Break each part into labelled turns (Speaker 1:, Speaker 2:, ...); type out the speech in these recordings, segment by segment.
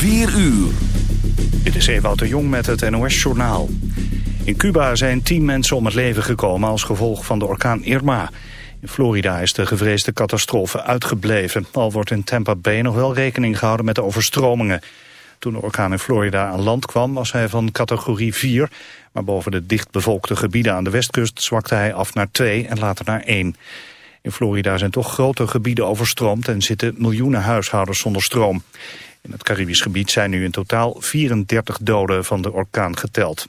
Speaker 1: 4 uur.
Speaker 2: Dit is Ewout de Jong met het NOS-journaal. In Cuba zijn tien mensen om het leven gekomen als gevolg van de orkaan Irma. In Florida is de gevreesde catastrofe uitgebleven. Al wordt in Tampa Bay nog wel rekening gehouden met de overstromingen. Toen de orkaan in Florida aan land kwam was hij van categorie 4... maar boven de dichtbevolkte gebieden aan de westkust zwakte hij af naar 2 en later naar 1. In Florida zijn toch grote gebieden overstroomd en zitten miljoenen huishoudens zonder stroom. In het Caribisch gebied zijn nu in totaal 34 doden van de orkaan geteld.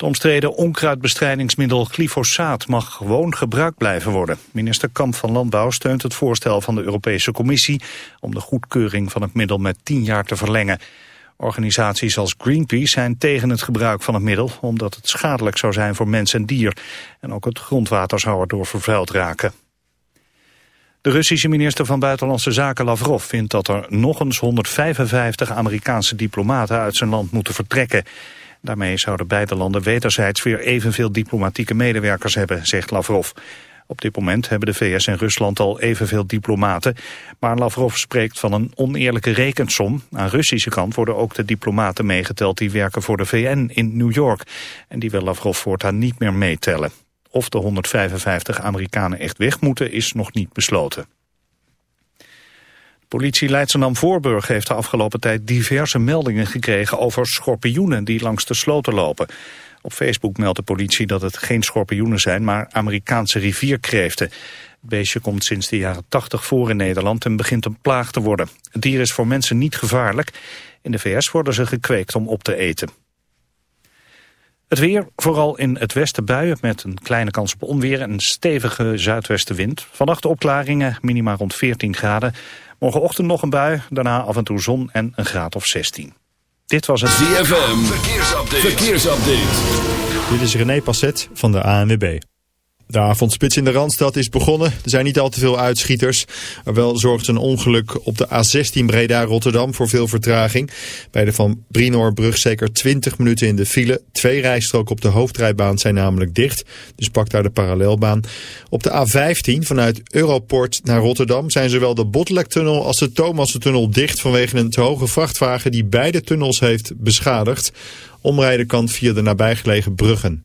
Speaker 2: Het omstreden onkruidbestrijdingsmiddel glyfosaat mag gewoon gebruikt blijven worden. Minister Kamp van Landbouw steunt het voorstel van de Europese Commissie om de goedkeuring van het middel met 10 jaar te verlengen. Organisaties als Greenpeace zijn tegen het gebruik van het middel... omdat het schadelijk zou zijn voor mens en dier. En ook het grondwater zou erdoor vervuild raken. De Russische minister van Buitenlandse Zaken Lavrov vindt dat er nog eens 155 Amerikaanse diplomaten uit zijn land moeten vertrekken. Daarmee zouden beide landen wederzijds weer evenveel diplomatieke medewerkers hebben, zegt Lavrov. Op dit moment hebben de VS en Rusland al evenveel diplomaten. Maar Lavrov spreekt van een oneerlijke rekensom. Aan Russische kant worden ook de diplomaten meegeteld die werken voor de VN in New York. En die wil Lavrov voortaan niet meer meetellen. Of de 155 Amerikanen echt weg moeten is nog niet besloten. Politie Leidschendam-Voorburg heeft de afgelopen tijd diverse meldingen gekregen over schorpioenen die langs de sloten lopen. Op Facebook meldt de politie dat het geen schorpioenen zijn, maar Amerikaanse rivierkreeften. Het beestje komt sinds de jaren 80 voor in Nederland en begint een plaag te worden. Het dier is voor mensen niet gevaarlijk. In de VS worden ze gekweekt om op te eten. Het weer, vooral in het westen buien met een kleine kans op onweer en een stevige zuidwestenwind. Vannacht opklaringen, minima rond 14 graden. Morgenochtend nog een bui, daarna af en toe zon en een graad of 16. Dit was het
Speaker 1: ZFM, verkeersupdate. verkeersupdate.
Speaker 3: Dit is René Passet van de ANWB. De avondspits in de Randstad is begonnen. Er zijn niet al te veel uitschieters. Maar wel zorgt een ongeluk op de A16 Breda-Rotterdam voor veel vertraging. Bij de Van Brinoorbrug zeker 20 minuten in de file. Twee rijstroken op de hoofdrijbaan zijn namelijk dicht. Dus pak daar de parallelbaan. Op de A15 vanuit Europort naar Rotterdam zijn zowel de Botlektunnel als de Thomassen-tunnel dicht vanwege een te hoge vrachtwagen die beide tunnels heeft beschadigd. Omrijden kan via de nabijgelegen bruggen.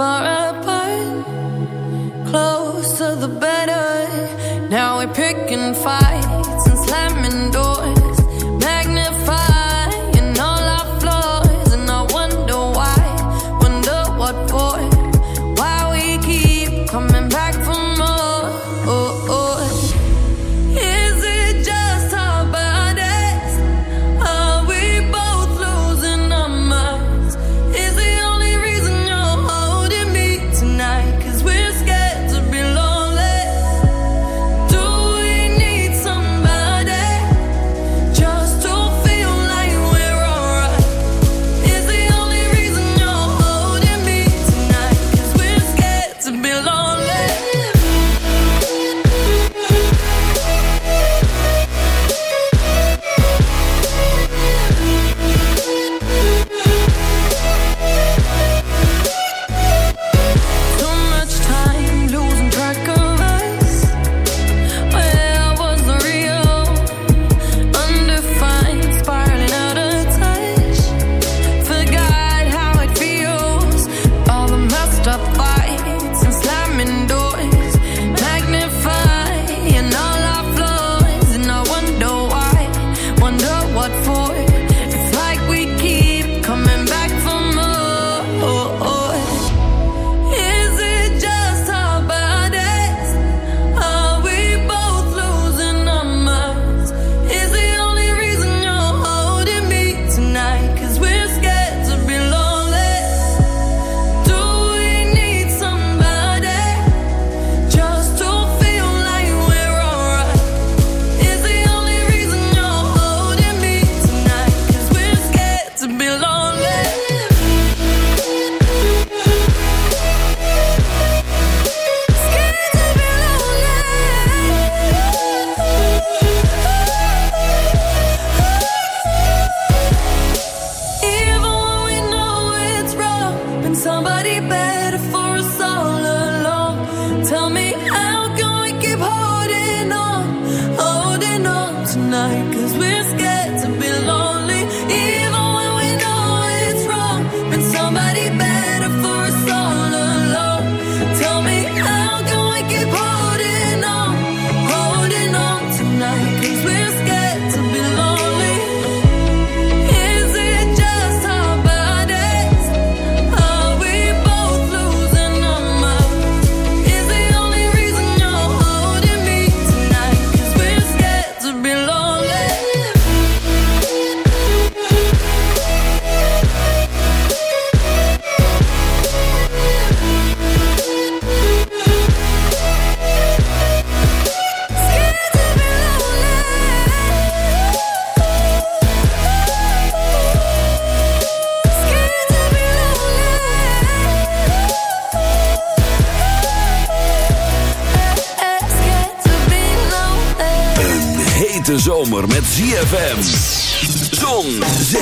Speaker 4: far
Speaker 5: away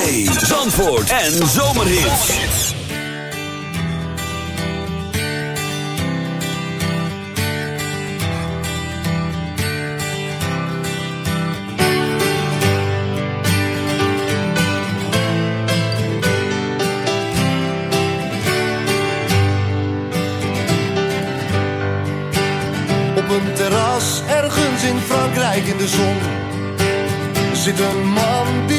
Speaker 5: Zee, Zandvoort en Zomerhits.
Speaker 6: Op een terras ergens in Frankrijk in de zon zit een man die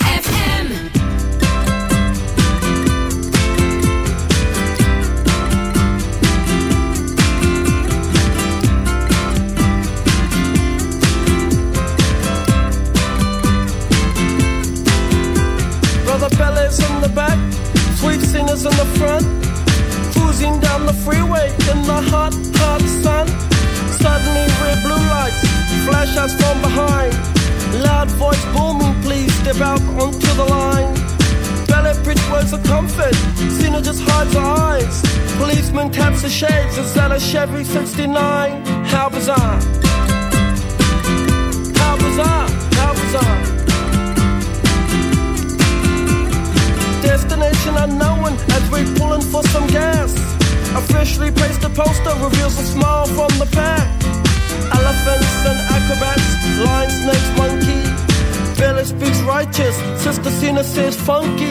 Speaker 7: funky.